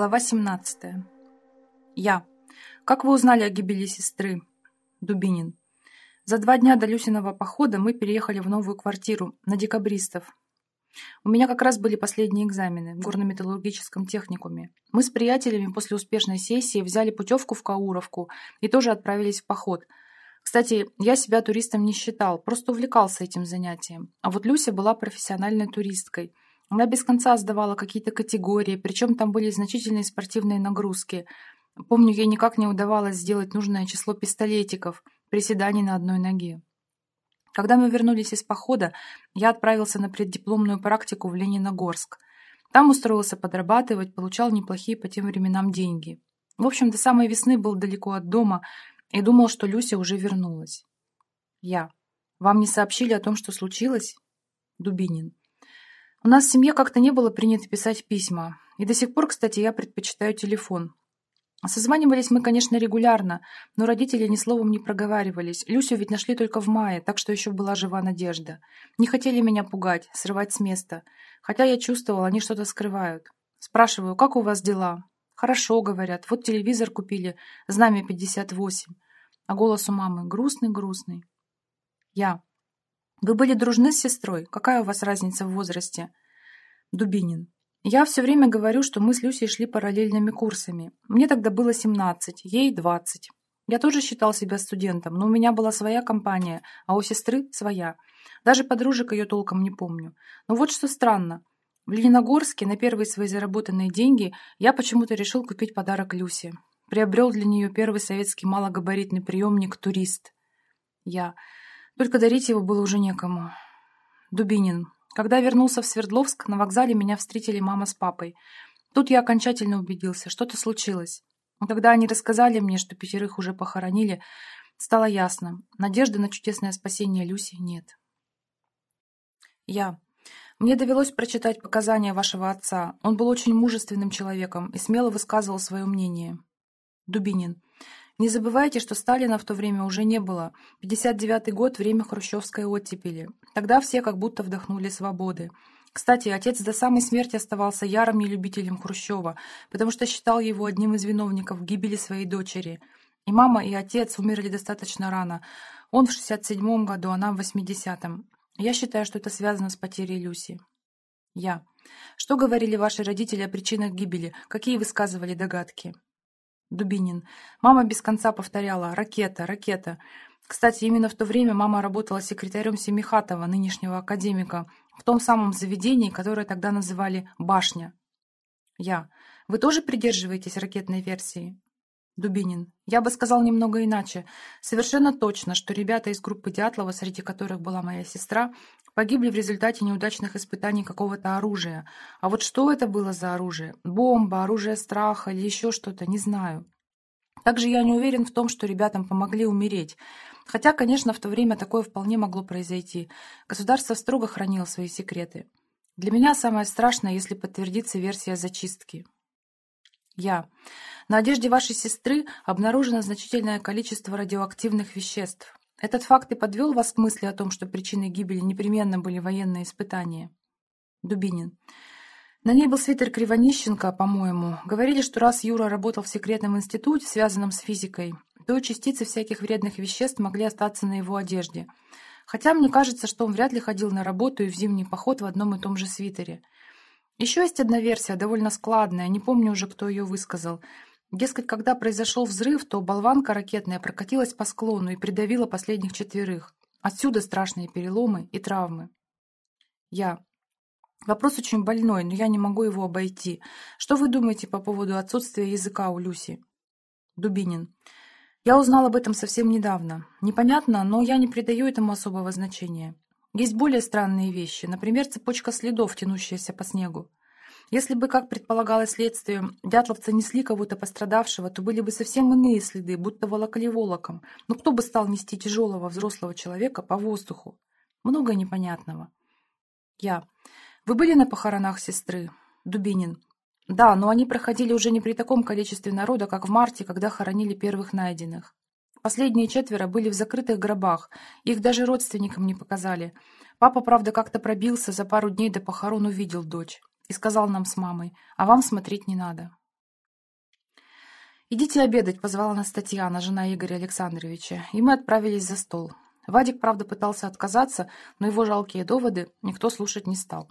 Глава 17. Я. Как вы узнали о гибели сестры? Дубинин. За два дня до Люсиного похода мы переехали в новую квартиру на декабристов. У меня как раз были последние экзамены в горно-металлургическом техникуме. Мы с приятелями после успешной сессии взяли путевку в Кауровку и тоже отправились в поход. Кстати, я себя туристом не считал, просто увлекался этим занятием. А вот Люся была профессиональной туристкой – она без конца сдавала какие-то категории, причем там были значительные спортивные нагрузки. Помню, ей никак не удавалось сделать нужное число пистолетиков, приседаний на одной ноге. Когда мы вернулись из похода, я отправился на преддипломную практику в Лениногорск. Там устроился подрабатывать, получал неплохие по тем временам деньги. В общем, до самой весны был далеко от дома и думал, что Люся уже вернулась. Я. Вам не сообщили о том, что случилось? Дубинин. У нас в семье как-то не было принято писать письма. И до сих пор, кстати, я предпочитаю телефон. Созванивались мы, конечно, регулярно, но родители ни словом не проговаривались. Люсю ведь нашли только в мае, так что еще была жива надежда. Не хотели меня пугать, срывать с места. Хотя я чувствовала, они что-то скрывают. Спрашиваю, как у вас дела? Хорошо, говорят. Вот телевизор купили, знамя 58. А голос у мамы грустный-грустный. Я. Вы были дружны с сестрой? Какая у вас разница в возрасте? Дубинин. Я все время говорю, что мы с Люсей шли параллельными курсами. Мне тогда было 17, ей 20. Я тоже считал себя студентом, но у меня была своя компания, а у сестры своя. Даже подружек ее толком не помню. Но вот что странно. В Лениногорске на первые свои заработанные деньги я почему-то решил купить подарок Люсе. Приобрел для нее первый советский малогабаритный приемник «Турист». Я. Только дарить его было уже некому. Дубинин. Когда вернулся в Свердловск, на вокзале меня встретили мама с папой. Тут я окончательно убедился, что-то случилось. Когда они рассказали мне, что пятерых уже похоронили, стало ясно, надежды на чудесное спасение Люси нет. Я. Мне довелось прочитать показания вашего отца. Он был очень мужественным человеком и смело высказывал свое мнение. Дубинин. Не забывайте, что Сталина в то время уже не было. 59-й год – время хрущевской оттепели. Тогда все как будто вдохнули свободы. Кстати, отец до самой смерти оставался ярым нелюбителем Хрущева, потому что считал его одним из виновников гибели своей дочери. И мама, и отец умерли достаточно рано. Он в 67-м году, она в 80-м. Я считаю, что это связано с потерей Люси. Я. Что говорили ваши родители о причинах гибели? Какие высказывали догадки? Дубинин. Мама без конца повторяла «ракета, ракета». Кстати, именно в то время мама работала секретарем Семихатова, нынешнего академика, в том самом заведении, которое тогда называли «башня». Я. Вы тоже придерживаетесь ракетной версии? Дубинин. Я бы сказал немного иначе. Совершенно точно, что ребята из группы Дятлова, среди которых была моя сестра, погибли в результате неудачных испытаний какого-то оружия. А вот что это было за оружие? Бомба, оружие страха или еще что-то, не знаю. Также я не уверен в том, что ребятам помогли умереть. Хотя, конечно, в то время такое вполне могло произойти. Государство строго хранило свои секреты. Для меня самое страшное, если подтвердится версия зачистки. Я. На одежде вашей сестры обнаружено значительное количество радиоактивных веществ. Этот факт и подвел вас к мысли о том, что причиной гибели непременно были военные испытания? Дубинин. На ней был свитер Кривонищенко, по-моему. Говорили, что раз Юра работал в секретном институте, связанном с физикой, то частицы всяких вредных веществ могли остаться на его одежде. Хотя мне кажется, что он вряд ли ходил на работу и в зимний поход в одном и том же свитере. Еще есть одна версия, довольно складная, не помню уже, кто ее высказал – Дескать, когда произошел взрыв, то болванка ракетная прокатилась по склону и придавила последних четверых. Отсюда страшные переломы и травмы. Я. Вопрос очень больной, но я не могу его обойти. Что вы думаете по поводу отсутствия языка у Люси? Дубинин. Я узнал об этом совсем недавно. Непонятно, но я не придаю этому особого значения. Есть более странные вещи, например, цепочка следов, тянущаяся по снегу. Если бы, как предполагалось следствием, дятловцы несли кого-то пострадавшего, то были бы совсем иные следы, будто волокли волоком. Но кто бы стал нести тяжелого взрослого человека по воздуху? Много непонятного. Я. Вы были на похоронах сестры? Дубинин. Да, но они проходили уже не при таком количестве народа, как в марте, когда хоронили первых найденных. Последние четверо были в закрытых гробах, их даже родственникам не показали. Папа, правда, как-то пробился, за пару дней до похорон увидел дочь и сказал нам с мамой, а вам смотреть не надо. «Идите обедать», — позвала нас Татьяна, жена Игоря Александровича, и мы отправились за стол. Вадик, правда, пытался отказаться, но его жалкие доводы никто слушать не стал.